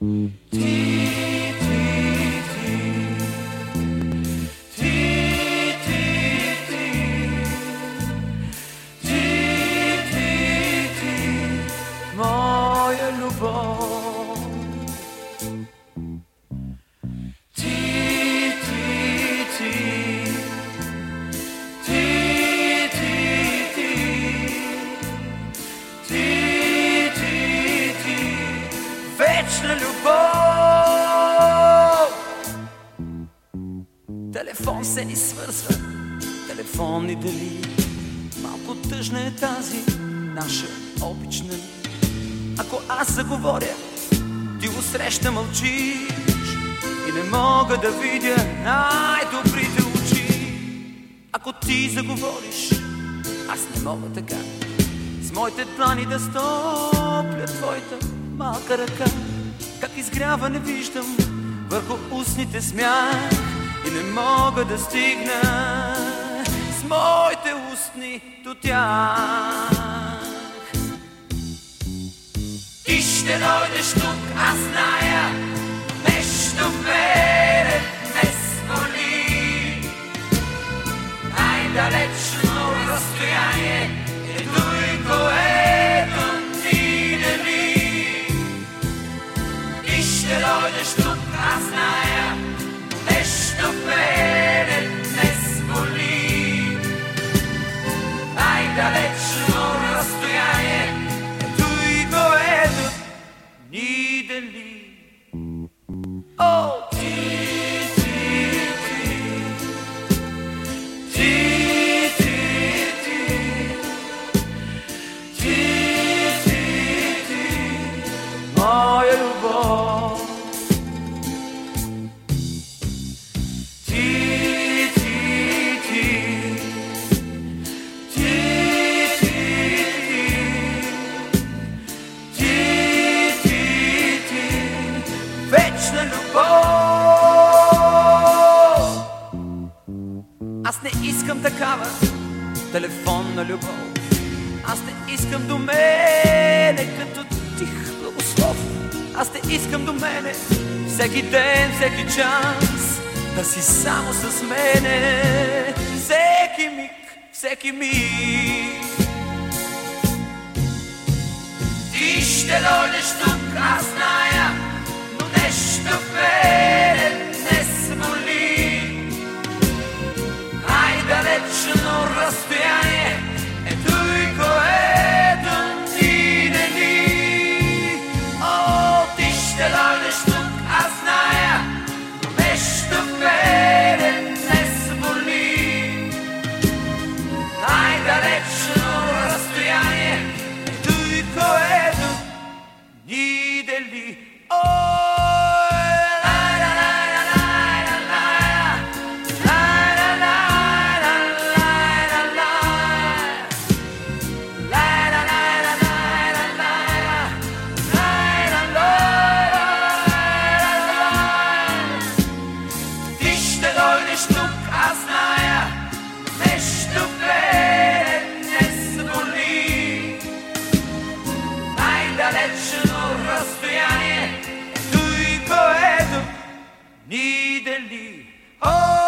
Mm-hmm. Телефон се ни свързва, телефон и дали, малко тъжна е тази наша обична. Ако аз заговоря, ти го среща мълчиш и не мога да видя най-добрите очи. Ако ти заговориш, аз не мога така. С моите длани да стопля твоята малка ръка. Как изгрява не виждам върху устните смях и не мога да стигна с моите устни до тях. Ти ще дойдеш тук, аз зная, нещо в Аз не искам такава телефонна любов. Аз не искам до мене като тих благослов. Аз не искам до мене всеки ден, всеки час да си само с мене. Всеки миг, всеки миг. Ти ще дойдеш тук, 니델리 어.